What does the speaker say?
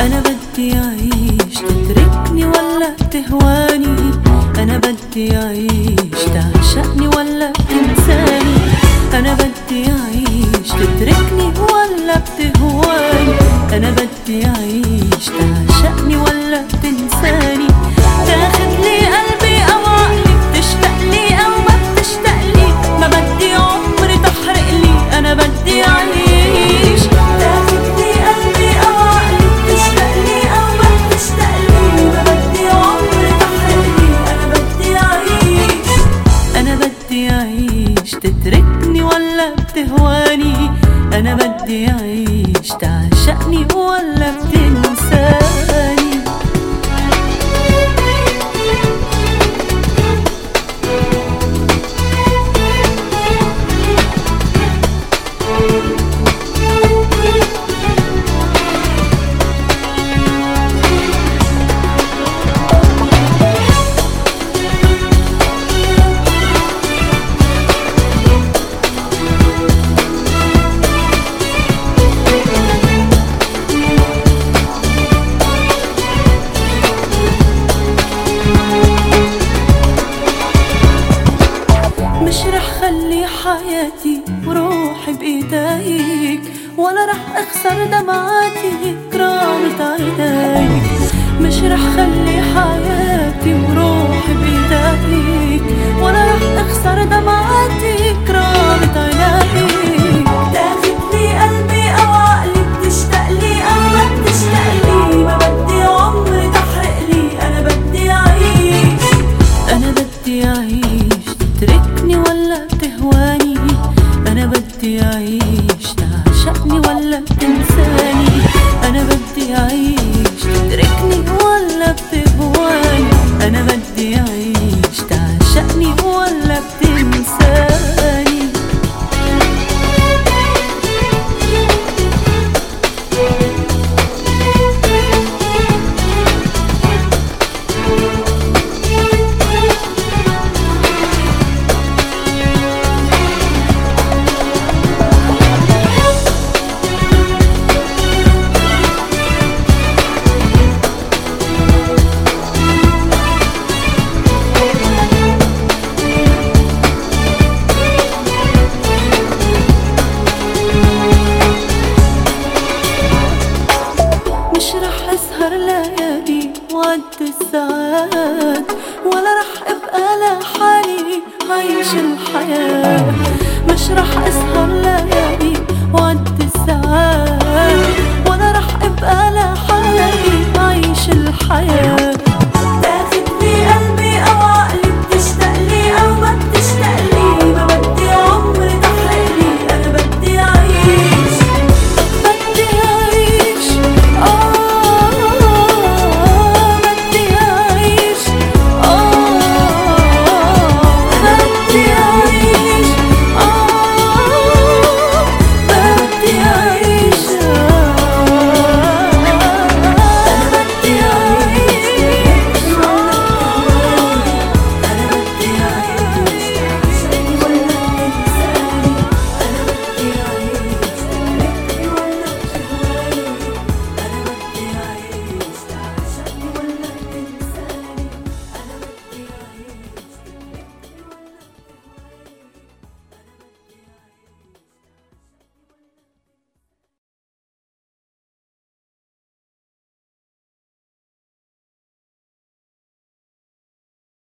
أنا بدي أعيش تتركني ولا تهواني؟ أنا بدي أعيش تعشقني ولا تنساني؟ أنا بدي أعيش تتركني ولا بتهواني؟ أنا بدي أعيش تعشقني ولا تنساني؟ أنا بدي أعيش تعشقني ولا بتنساني رح خلي حياتي وروحي بإيديك ولا رح أخسر دمعاتي كرامة عينيك مش رح خلي حياتي ولا تنساني أنا بدي أعيش. تتركني ولا بتهواني أنا بدي أعيش. تعشقني ولا بتنساني. الساعات ولا رح أبقى لحالي عايش الحياة. مش رح أسهر ليالي وعد الساعات